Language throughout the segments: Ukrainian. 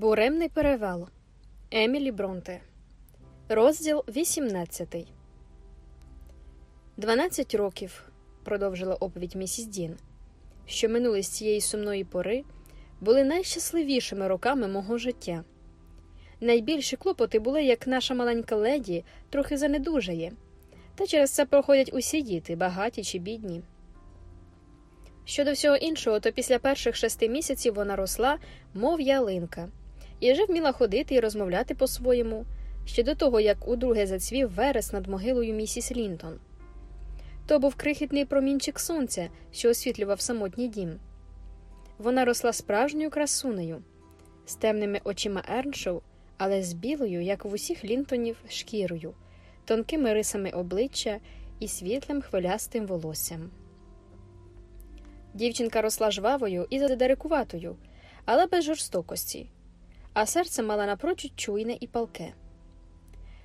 Буремний перевал Емілі Бронте. Розділ 18 Дванадцять років, продовжила оповідь місіс Дін, що минули з цієї сумної пори, були найщасливішими роками мого життя. Найбільші клопоти були, як наша маленька леді трохи занедужає, та через це проходять усі діти, багаті чи бідні. Щодо всього іншого, то після перших шести місяців вона росла, мов ялинка і вже вміла ходити і розмовляти по-своєму, ще до того, як удруге зацвів верес над могилою місіс Лінтон. То був крихітний промінчик сонця, що освітлював самотній дім. Вона росла справжньою красунею, з темними очима Ерншоу, але з білою, як в усіх лінтонів, шкірою, тонкими рисами обличчя і світлим хвилястим волоссям. Дівчинка росла жвавою і задерекуватою, але без жорстокості а серце мала напрочуд чуйне і палке.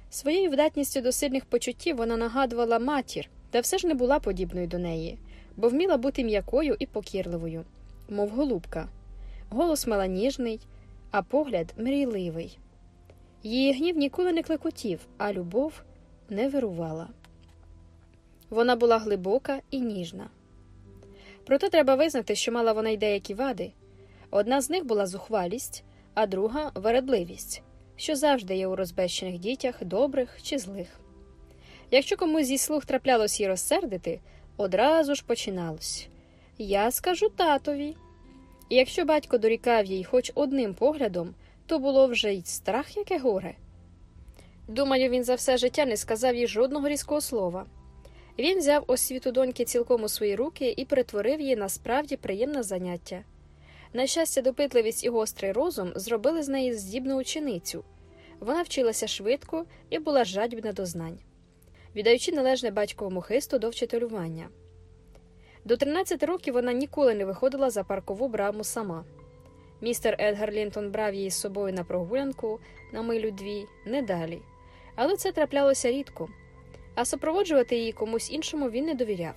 Своєю вдатністю до сильних почуттів вона нагадувала матір, та все ж не була подібною до неї, бо вміла бути м'якою і покірливою, мов голубка. Голос мала ніжний, а погляд мрійливий. Її гнів ніколи не клекотів, а любов не вирувала. Вона була глибока і ніжна. Проте треба визнати, що мала вона й деякі вади. Одна з них була зухвалість, а друга вередливість, що завжди є у розбещених дітях, добрих чи злих. Якщо комусь зі слух траплялось її розсердити, одразу ж починалось Я скажу татові. І якщо батько дорікав їй хоч одним поглядом, то було вже й страх, яке горе. Думаю, він за все життя не сказав їй жодного різкого слова. Він взяв освіту доньки цілком у свої руки і перетворив її на справді приємне заняття. На щастя, допитливість і гострий розум зробили з неї здібну ученицю. Вона вчилася швидко і була жадібна до знань, віддаючи належне батьковому хисту до вчителювання. До 13 років вона ніколи не виходила за паркову браму сама. Містер Едгар Лінтон брав її з собою на прогулянку на милю дві, не далі. Але це траплялося рідко, а супроводжувати її комусь іншому він не довіряв.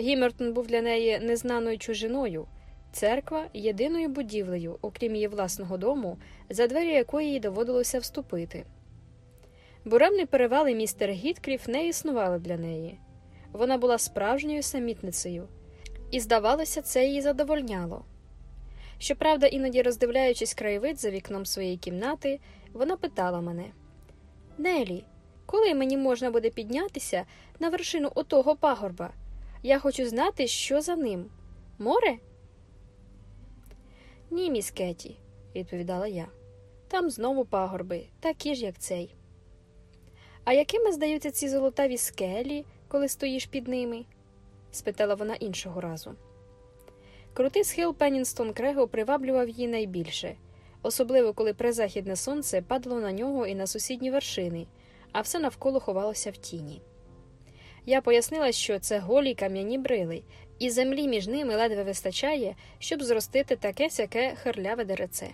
Гімертон був для неї незнаною чужиною. Церква єдиною будівлею, окрім її власного дому, за двері якої їй доводилося вступити. Буремний перевал і містер Гіткліф не існували для неї. Вона була справжньою самітницею, і, здавалося, це її задовольняло. Щоправда, іноді, роздивляючись краєвид за вікном своєї кімнати, вона питала мене Нелі, коли мені можна буде піднятися на вершину отого пагорба? Я хочу знати, що за ним море? Ні, міс Кеті, відповідала я. Там знову пагорби, такі ж, як цей. А якими здаються ці золотаві скелі, коли стоїш під ними? спитала вона іншого разу. Крутий схил Пеннінстон Крего приваблював її найбільше, особливо коли призахідне сонце падало на нього і на сусідні вершини, а все навколо ховалося в тіні. Я пояснила, що це голі кам'яні брили, і землі між ними ледве вистачає, щоб зростити таке сяке хирляве дереце.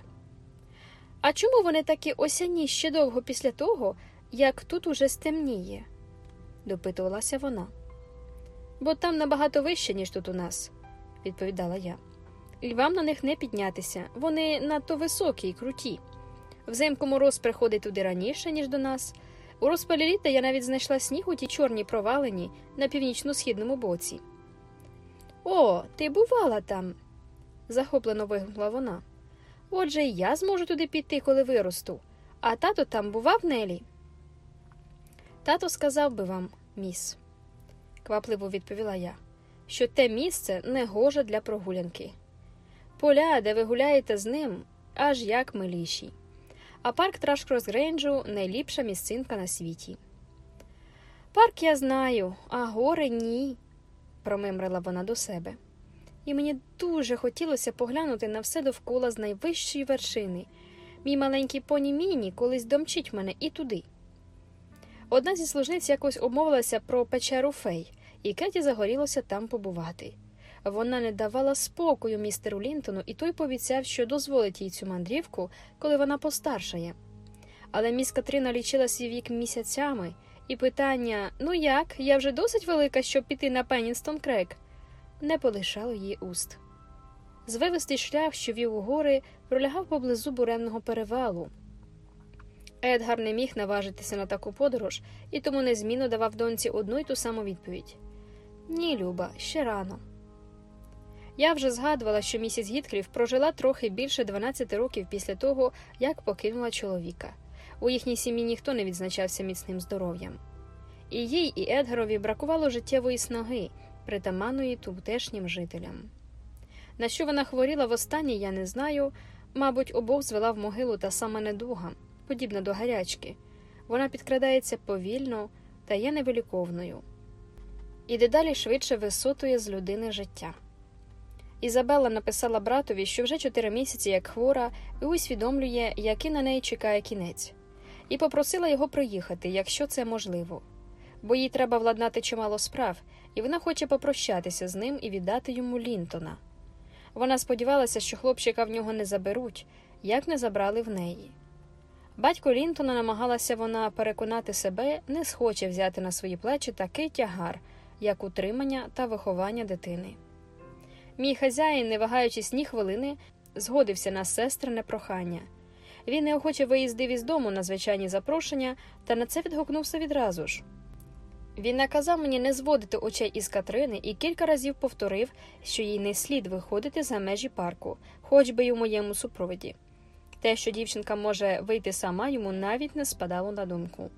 А чому вони такі осяні ще довго після того, як тут уже стемніє? допитувалася вона. Бо там набагато вище, ніж тут у нас, відповідала я. І вам на них не піднятися, вони надто високі і круті. Взимку мороз приходить туди раніше, ніж до нас. У розпалі літа я навіть знайшла сніг у ті чорні провалені на північно-східному боці. О, ти бувала там, захоплено вигукнула вона. Отже, і я зможу туди піти, коли виросту, а тато там бував Нелі. Тато сказав би вам, міс, квапливо відповіла я, що те місце не гоже для прогулянки. Поля, де ви гуляєте з ним, аж як миліші. А парк Трашкрос Грейнджу найліпша місцинка на світі. Парк я знаю, а гори ні промимрила вона до себе. І мені дуже хотілося поглянути на все довкола з найвищої вершини. Мій маленький поні Міні колись домчить мене і туди. Одна зі служниць якось обмовилася про печеру фей, і Кеті загорілося там побувати. Вона не давала спокою містеру Лінтону, і той пообіцяв, що дозволить їй цю мандрівку, коли вона постаршає. Але міс Катрина лічила свій вік місяцями. І питання ну як, я вже досить велика, щоб піти на Пеннінстон Крек, не полишало її уст. Звивистий шлях, що вів у гори, пролягав поблизу буремного перевалу. Едгар не міг наважитися на таку подорож і тому незмінно давав доньці одну й ту саму відповідь Ні, Люба, ще рано. Я вже згадувала, що місіс Гіткліф прожила трохи більше 12 років після того, як покинула чоловіка. У їхній сім'ї ніхто не відзначався міцним здоров'ям. І їй, і Едгарові бракувало життєвої снаги, притаманної тутешнім жителям. На що вона хворіла востаннє, я не знаю, мабуть, обох звела в могилу та сама недуга, подібна до гарячки. Вона підкрадається повільно та є невиліковною. І дедалі швидше висотує з людини життя. Ізабелла написала братові, що вже чотири місяці як хвора, і усвідомлює, який на неї чекає кінець, і попросила його приїхати, якщо це можливо, бо їй треба владнати чимало справ, і вона хоче попрощатися з ним і віддати йому Лінтона. Вона сподівалася, що хлопчика в нього не заберуть, як не забрали в неї. Батько Лінтона намагалася вона переконати себе, не схоче взяти на свої плечі такий тягар, як утримання та виховання дитини. Мій хазяїн, не вагаючись ні хвилини, згодився на сестрине прохання. Він неохоче виїздив із дому на звичайні запрошення, та на це відгукнувся відразу ж. Він наказав мені не зводити очей із Катрини і кілька разів повторив, що їй не слід виходити за межі парку, хоч би й у моєму супроводі. Те, що дівчинка може вийти сама, йому навіть не спадало на думку.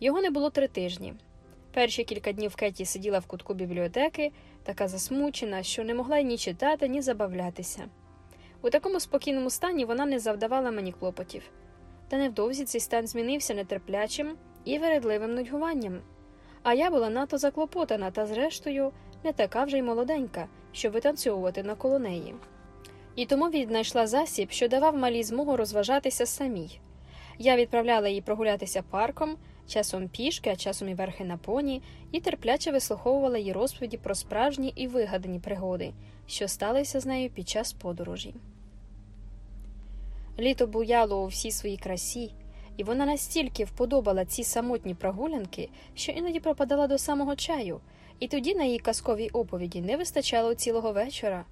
Його не було три тижні. Перші кілька днів Кеті сиділа в кутку бібліотеки, така засмучена, що не могла ні читати, ні забавлятися. У такому спокійному стані вона не завдавала мені клопотів, та невдовзі цей стан змінився нетерплячим і вередливим нудьгуванням. А я була надто заклопотана та, зрештою, не така вже й молоденька, щоб витанцьовувати навколо неї. І тому віднайшла засіб, що давав малій змогу розважатися самій. Я відправляла її прогулятися парком, часом пішки, а часом і верхи на поні, і терпляче вислуховувала її розповіді про справжні і вигадані пригоди, що сталися з нею під час подорожі. Літо буяло у всій своїй красі, і вона настільки вподобала ці самотні прогулянки, що іноді пропадала до самого чаю, і тоді на її казковій оповіді не вистачало цілого вечора.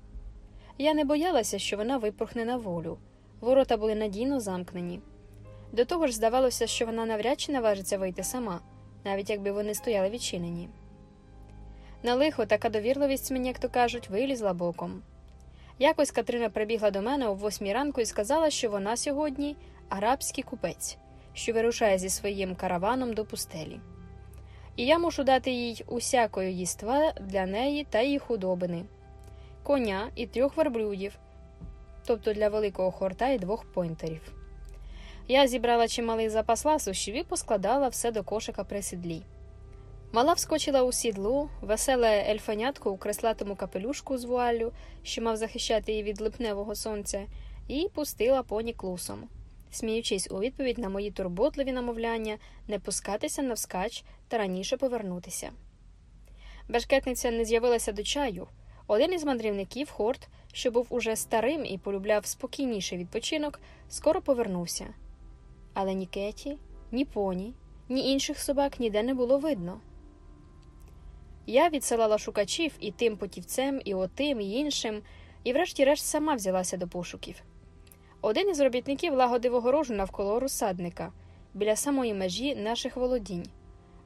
Я не боялася, що вона випорхне на волю. Ворота були надійно замкнені. До того ж, здавалося, що вона навряд чи наважиться вийти сама, навіть якби вони стояли відчинені. На лихо така довірливість мені, як то кажуть, вилізла боком. Якось Катрина прибігла до мене о восьмій ранку і сказала, що вона сьогодні арабський купець, що вирушає зі своїм караваном до пустелі. І я мушу дати їй усякої їства для неї та її худобини, коня і трьох верблюдів, тобто для великого хорта і двох пойнтерів. Я зібрала чималий запас ласощів і поскладала все до кошика при сідлі. Мала вскочила у сідло, веселе ельфанятко у креслатому капелюшку з вуаллю, що мав захищати її від липневого сонця, і пустила поні клусом, сміючись у відповідь на мої турботливі намовляння не пускатися навскач та раніше повернутися. Бешкетниця не з'явилася до чаю. Один із мандрівників, Хорт, що був уже старим і полюбляв спокійніший відпочинок, скоро повернувся. Але ні Кеті, ні поні, ні інших собак ніде не було видно. Я відсилала шукачів і тим потівцем, і отим, і іншим, і, врешті-решт, сама взялася до пошуків. Один із робітників лагодив огорожу навколо розсадника, біля самої межі наших володінь.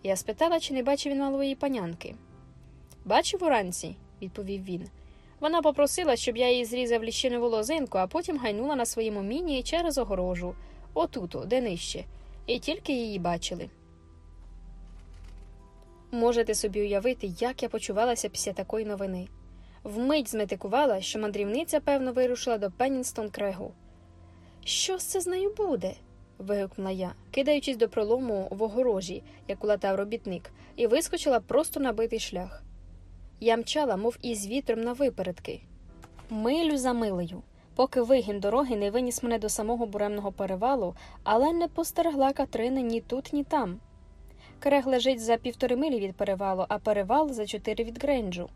Я спитала, чи не бачив він малої панянки. Бачив уранці, відповів він. Вона попросила, щоб я їй зрізав ліщину лозинку, а потім гайнула на своєму міні через огорожу, отуто, де нижче, і тільки її бачили. Можете собі уявити, як я почувалася після такої новини. Вмить зметикувала, що мандрівниця, певно, вирушила до Пенністон крегу. Що це з нею буде? вигукнула я, кидаючись до пролому в огорожі, як улатав робітник, і вискочила просто на битий шлях. Я мчала, мов із вітром на випередки. Милю за милею, поки вигін дороги не виніс мене до самого буремного перевалу, але не постерегла Катрини ні тут, ні там. Крег лежить за півтори милі від перевалу, а перевал за чотири від Грейнджу.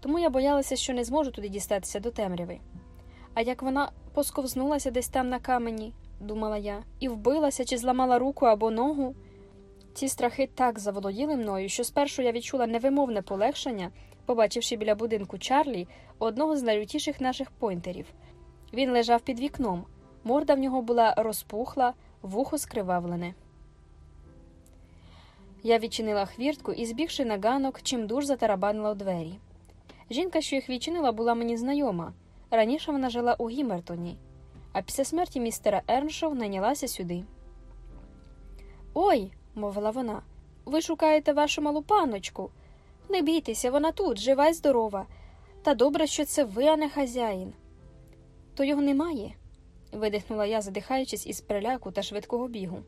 Тому я боялася, що не зможу туди дістатися до темряви. А як вона посковзнулася десь там на камені, думала я, і вбилася чи зламала руку або ногу. Ці страхи так заволоділи мною, що спершу я відчула невимовне полегшення, побачивши біля будинку Чарлі одного з найлютіших наших пойнтерів. Він лежав під вікном, морда в нього була розпухла, вухо скривавлене. Я відчинила хвіртку і, збігши на ганок, чимдуж затарабанила у двері. Жінка, що їх відчинила, була мені знайома. Раніше вона жила у Гімертоні, а після смерті містера Ерншоу найнялася сюди. Ой, мовила вона, ви шукаєте вашу малу паночку. Не бійтеся, вона тут, жива й здорова. Та добре, що це ви, а не хазяїн. То його немає, видихнула я, задихаючись із переляку та швидкого бігу.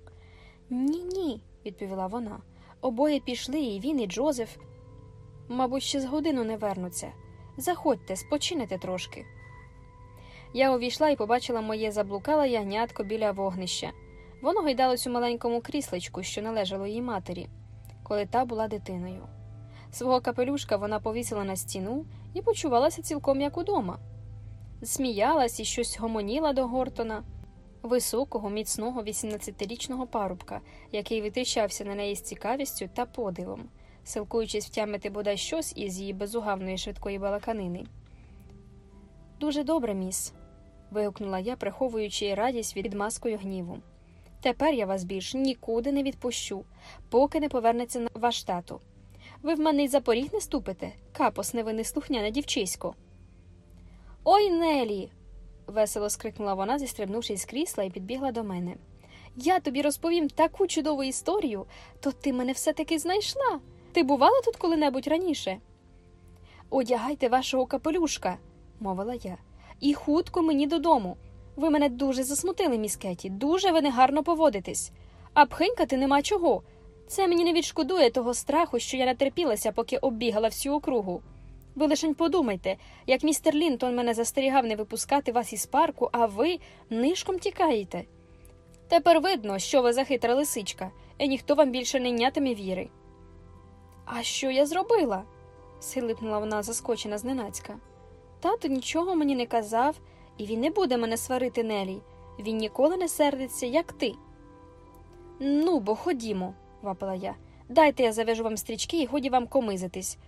Ні, ні, відповіла вона. Обоє пішли, і він, і Джозеф. Мабуть, ще з годину не вернуться. Заходьте, спочинете трошки. Я увійшла і побачила моє заблукале ягнятко біля вогнища. Воно гайдалось у маленькому кріслечку, що належало її матері, коли та була дитиною. Свого капелюшка вона повісила на стіну і почувалася цілком як удома. Сміялась і щось гомоніла до Гортона, високого, міцного 18-річного парубка, який витріщався на неї з цікавістю та подивом, силкуючись втямити бодай щось із її безугавної швидкої балаканини. Дуже добре, міс. вигукнула я, приховуючи радість від маскою гніву. Тепер я вас більш нікуди не відпущу, поки не повернеться на ваш тато. Ви в мене й за поріг не ступите, капос невинне слухняне дівчисько. Ой, Нелі. Весело скрикнула вона, зістрибнувши з крісла і підбігла до мене. Я тобі розповім таку чудову історію, то ти мене все таки знайшла. Ти бувала тут коли-небудь раніше? Одягайте вашого капелюшка, мовила я, і хутко мені додому. Ви мене дуже засмутили, міс Кеті, дуже ви негарно поводитесь. А пхинькати нема чого. Це мені не відшкодує того страху, що я натерпілася, поки оббігала всю округу. Ви лишень подумайте, як містер Лінтон мене застерігав не випускати вас із парку, а ви нишком тікаєте. Тепер видно, що ви за хитра лисичка, і ніхто вам більше не нятиме віри. А що я зробила? схилипнула вона заскочена зненацька. Тато нічого мені не казав, і він не буде мене сварити Нелі. Він ніколи не сердиться, як ти. Ну, бо ходімо, вапила я. Дайте я завяжу вам стрічки і годі вам комизитись.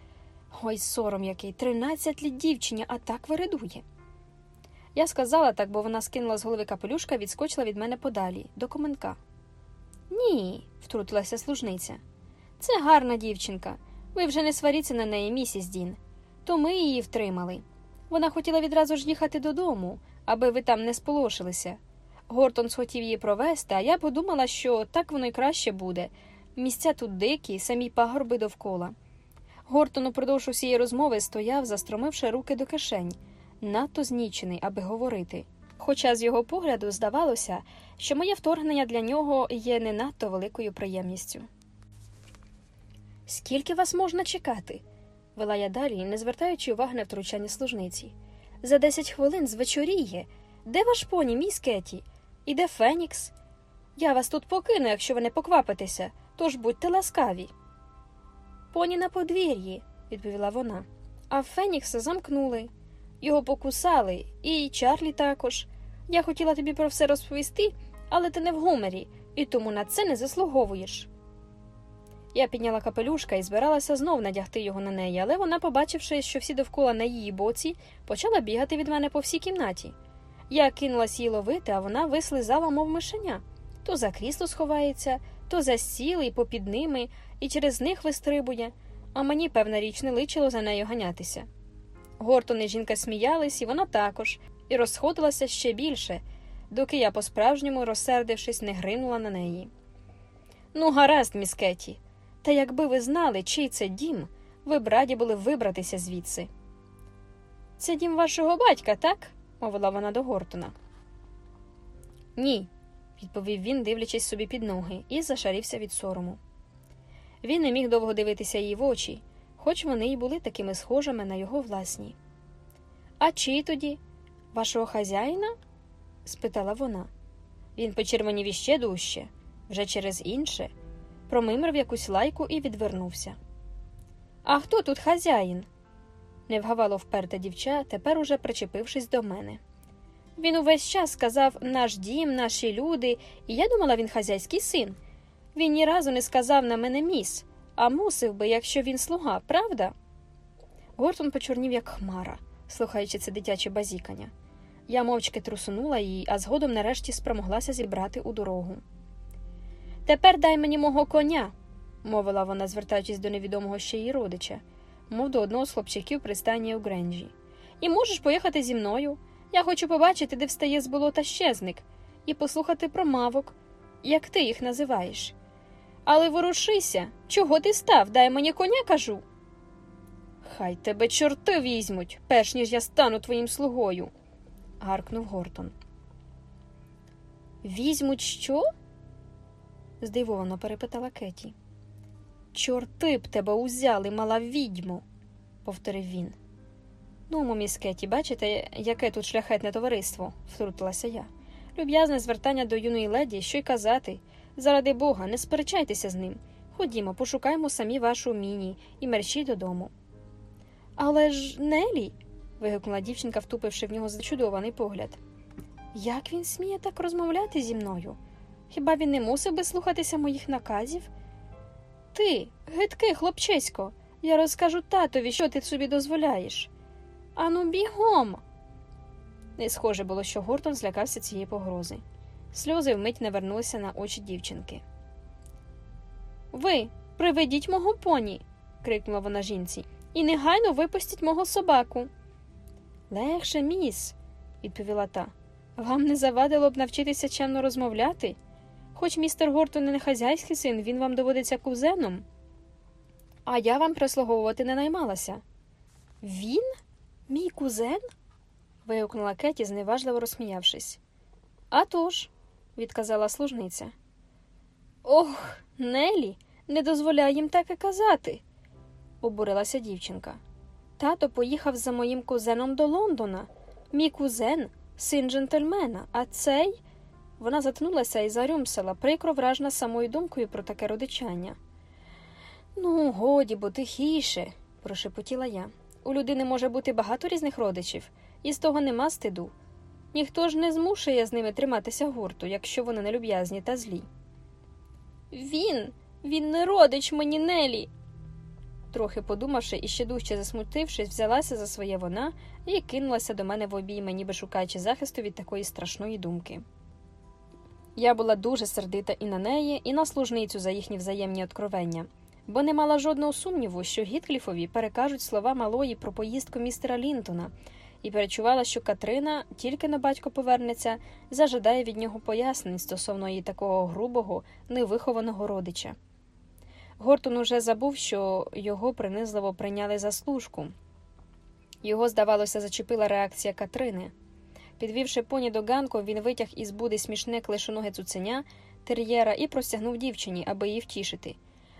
Ой, сором який, тринадцять літ дівчині, а так виридує. Я сказала так, бо вона скинула з голови капелюшка відскочила від мене подалі, до коменка. Ні, втрутилася служниця. Це гарна дівчинка. Ви вже не сваріться на неї, місіс Дін. То ми її втримали. Вона хотіла відразу ж їхати додому, аби ви там не сполошилися. Гортон схотів її провести, а я подумала, що так воно й краще буде. Місця тут дикі, самі пагорби довкола. Гортон упродовж усієї розмови стояв, застромивши руки до кишень, надто знічений, аби говорити. Хоча з його погляду здавалося, що моє вторгнення для нього є не надто великою приємністю. Скільки вас можна чекати? вела я далі, не звертаючи уваги на втручання служниці. За десять хвилин звечоріє. Де ваш поні, міс Кеті? І де Фенікс? Я вас тут покину, якщо ви не поквапитеся, тож будьте ласкаві. Поні на подвір'ї, відповіла вона. А Фенікса замкнули. Його покусали, і Чарлі також. Я хотіла тобі про все розповісти, але ти не в гуморі, і тому на це не заслуговуєш. Я підняла капелюшка і збиралася знов надягти його на неї, але вона, побачивши, що всі довкола на її боці, почала бігати від мене по всій кімнаті. Я кинулась її ловити, а вона вислизала, мов мишеня. То за крісло сховається, то за стіл і попід ними, і через них вистрибує, а мені, певна річ, не личило за нею ганятися. Гортон і жінка сміялись, і вона також, і розходилася ще більше, доки я, по-справжньому, розсердившись, не гринула на неї. Ну, гаразд, міс Кеті, та якби ви знали, чий це дім, ви б раді були вибратися звідси. Це дім вашого батька, так? мовила вона до Гортона. Ні, відповів він, дивлячись собі під ноги, і зашарівся від сорому. Він не міг довго дивитися їй в очі, хоч вони й були такими схожими на його власні. А чий тоді? Вашого хазяїна? спитала вона. Він почервонів іще дужче, вже через інше промимрив якусь лайку і відвернувся. А хто тут хазяїн? не вгавало вперте дівча, тепер уже причепившись до мене. Він увесь час сказав наш дім, наші люди, і я думала, він хазяйський син. Він ні разу не сказав на мене міс, а мусив би, якщо він слуга, правда? Гортон почорнів, як хмара, слухаючи це дитяче базікання. Я мовчки трусунула її, а згодом нарешті спромоглася зібрати у дорогу. Тепер дай мені мого коня, мовила вона, звертаючись до невідомого ще її родича, мов до одного з хлопчаків при стані у Гренджі. І можеш поїхати зі мною. Я хочу побачити, де встає з болота щезник, і послухати про мавок, як ти їх називаєш. Але ворушися, чого ти став? Дай мені коня кажу. Хай тебе чорти візьмуть, перш ніж я стану твоїм слугою, гаркнув Гортон. Візьмуть що? здивовано перепитала Кеті. Чорти б тебе узяли, мала відьму, повторив він. Ну, міс Кеті, бачите, яке тут шляхетне товариство, втрутилася я. Люб'язне звертання до юної леді, що й казати. Заради бога, не сперечайтеся з ним. Ходімо, пошукаємо самі вашу міні і мерщій додому. Але ж Нелі. вигукнула дівчинка, втупивши в нього зачудований погляд. Як він сміє так розмовляти зі мною? Хіба він не мусив би слухатися моїх наказів? Ти, гидкий хлопчисько, я розкажу татові, що ти собі дозволяєш. Ану, бігом. Не схоже було, що Гортон злякався цієї погрози. Сльози вмить навернулися на очі дівчинки. Ви приведіть мого поні, крикнула вона жінці, і негайно випустіть мого собаку. Легше, міс, відповіла та. Вам не завадило б навчитися чемно розмовляти? Хоч містер Гортон не хазяйський син, він вам доводиться кузеном. А я вам прислуговувати не наймалася. Він? Мій кузен? вигукнула Кеті, зневажливо розсміявшись. «А тож», – відказала служниця. Ох, Нелі, не дозволяй їм так і казати, обурилася дівчинка. Тато поїхав за моїм кузеном до Лондона. Мій кузен, син джентльмена, а цей. Вона затнулася і зарюмсила, прикро вражена самою думкою про таке родичання. Ну, годі, бо тихіше, прошепотіла я. У людини може бути багато різних родичів, і з того нема стиду. Ніхто ж не змушує з ними триматися гурту, якщо вони нелюб'язні та злі. Він, він не родич мені Нелі. Трохи подумавши і ще дужче засмутившись, взялася за своє вона і кинулася до мене в обійми, ніби шукаючи захисту від такої страшної думки. Я була дуже сердита і на неї, і на служницю за їхні взаємні откровення, бо не мала жодного сумніву, що Гіткліфові перекажуть слова малої про поїздку містера Лінтона, і перечувала, що Катрина, тільки на батько повернеться, зажадає від нього пояснень стосовно її такого грубого, невихованого родича. Гортон уже забув, що його принизливо прийняли за служку. Його, здавалося, зачепила реакція Катрини. Підвівши поні до ганку, він витяг із буди смішне клишоноге цуценя тер'єра і простягнув дівчині, аби її втішити.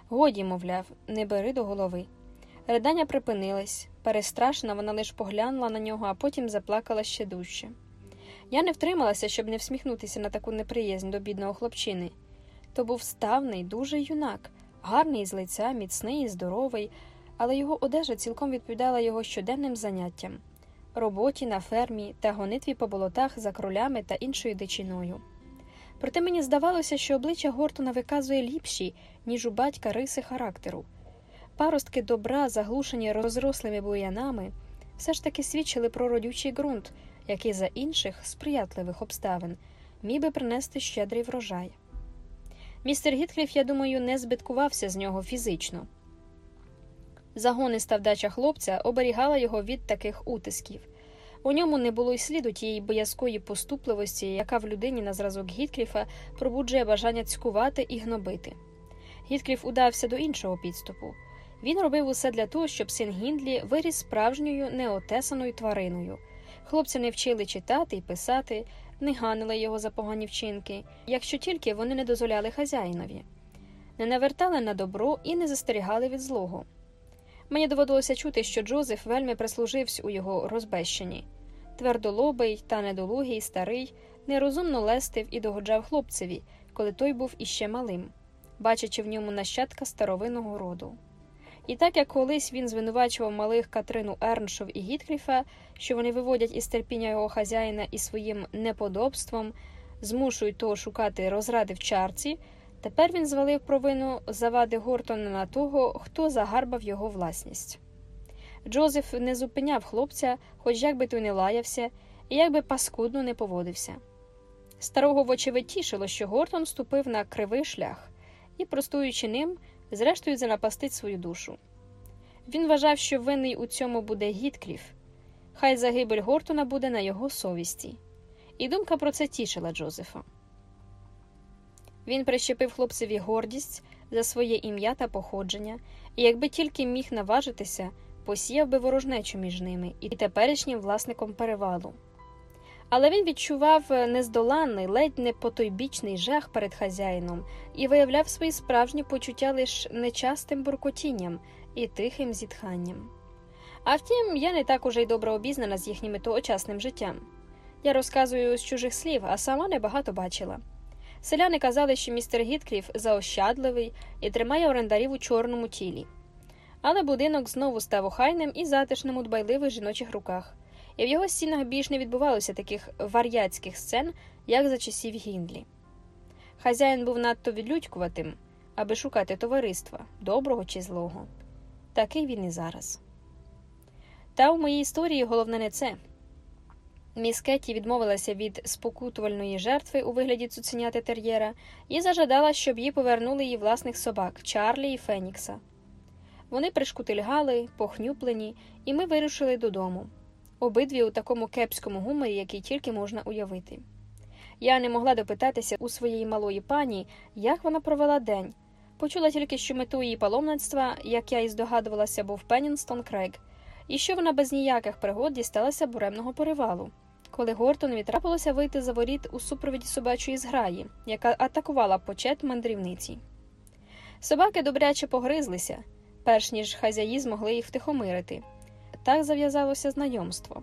Годі, мовляв, не бери до голови. Ридання припинились. Перестрашена, вона лише поглянула на нього, а потім заплакала ще дужче. Я не втрималася, щоб не всміхнутися на таку неприязнь до бідного хлопчини. То був ставний, дуже юнак, гарний з лиця, міцний і здоровий, але його одежа цілком відповідала його щоденним заняттям роботі на фермі та гонитві по болотах за кролями та іншою дичиною. Проте мені здавалося, що обличчя Гортона виказує ліпші, ніж у батька риси характеру. Паростки добра, заглушені розрослими буянами, все ж таки свідчили про родючий ґрунт, який за інших сприятливих обставин міг би принести щедрий врожай. Містер Гіткліф, я думаю, не збиткувався з нього фізично. Загониста вдача хлопця оберігала його від таких утисків. У ньому не було й сліду тієї боязкої поступливості, яка в людині на зразок Гіткліфа пробуджує бажання цькувати і гнобити. Гіткліф удався до іншого підступу. Він робив усе для того, щоб син Гіндлі виріс справжньою неотесаною твариною. Хлопці не вчили читати і писати, не ганили його за погані вчинки, якщо тільки вони не дозволяли хазяїнові, не навертали на добро і не застерігали від злого. Мені доводилося чути, що Джозеф вельми прислужився у його розбещенні. Твердолобий та недолугий, старий, нерозумно лестив і догоджав хлопцеві, коли той був іще малим, бачачи в ньому нащадка старовинного роду. І так як колись він звинувачував малих Катрину Ерншов і Гіткліфа, що вони виводять із терпіння його хазяїна і своїм неподобством, змушують того шукати розради в чарці, тепер він звалив провину завади Гортона на того, хто загарбав його власність. Джозеф не зупиняв хлопця, хоч як би той не лаявся, і як би паскудно не поводився. Старого вочевидь тішило, що Гортон ступив на кривий шлях і, простуючи ним, зрештою занапастить свою душу. Він вважав, що винний у цьому буде Гіткліф, хай загибель Гортона буде на його совісті, і думка про це тішила Джозефа. Він прищепив хлопцеві гордість за своє ім'я та походження, і якби тільки міг наважитися, посіяв би ворожнечу між ними і теперішнім власником перевалу. Але він відчував нездоланний, ледь не потойбічний жах перед хазяїном і виявляв свої справжні почуття лише нечастим буркотінням і тихим зітханням. А втім, я не так уже й добре обізнана з їхнім тогочасним життям. Я розказую з чужих слів, а сама небагато бачила. Селяни казали, що містер Гіткліф заощадливий і тримає орендарів у чорному тілі. Але будинок знову став охайним і затишним у дбайливих жіночих руках, і в його стінах більш не відбувалося таких вар'яцьких сцен, як за часів Гіндлі. Хазяїн був надто відлюдькуватим, аби шукати товариства, доброго чи злого. Такий він і зараз. Та у моїй історії головне не це. Міс Кетті відмовилася від спокутувальної жертви у вигляді цуценяти тер'єра і зажадала, щоб їй повернули її власних собак Чарлі і Фенікса. Вони пришкутильгали, похнюплені, і ми вирушили додому. Обидві у такому кепському гуморі, який тільки можна уявити. Я не могла допитатися у своєї малої пані, як вона провела день. Почула тільки, що мету її паломництва, як я і здогадувалася, був Пеннінстон Крейг, і що вона без ніяких пригод дісталася буремного перевалу коли Гортонові трапилося вийти за воріт у супровіді собачої зграї, яка атакувала почет мандрівниці. Собаки добряче погризлися, перш ніж хазяї змогли їх втихомирити. Так зав'язалося знайомство.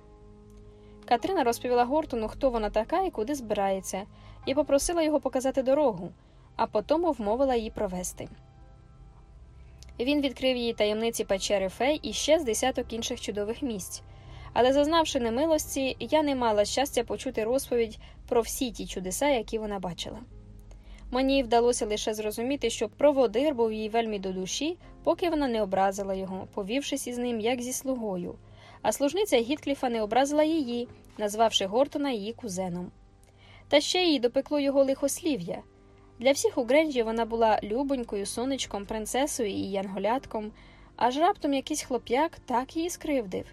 Катрина розповіла Гортону, хто вона така і куди збирається, і попросила його показати дорогу, а потім вмовила її провести. Він відкрив її таємниці печери фей і ще з десяток інших чудових місць, але, зазнавши немилості, я не мала щастя почути розповідь про всі ті чудеса, які вона бачила. Мені вдалося лише зрозуміти, що проводир був їй вельми до душі, поки вона не образила його, повівшись із ним як зі слугою, а служниця Гіткліфа не образила її, назвавши Гортона її кузеном. Та ще їй допекло його лихослів'я. Для всіх у Гренджі вона була любонькою, сонечком, принцесою і янголятком, аж раптом якийсь хлоп'як так її скривдив.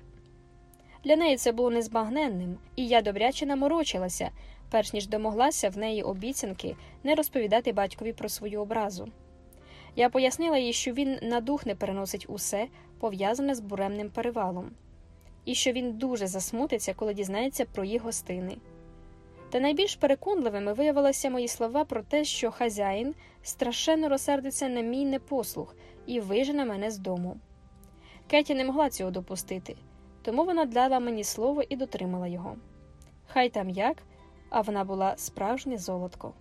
Для неї це було незбагненним, і я добряче наморочилася, перш ніж домоглася в неї обіцянки не розповідати батькові про свою образу. Я пояснила їй, що він на дух не переносить усе, пов'язане з буремним перевалом, і що він дуже засмутиться, коли дізнається про їх гостини. Та найбільш переконливими виявилися мої слова про те, що хазяїн страшенно розсердиться на мій непослух і вижене мене з дому. Кеті не могла цього допустити тому вона дала мені слово і дотримала його. Хай там як, а вона була справжнє золотко.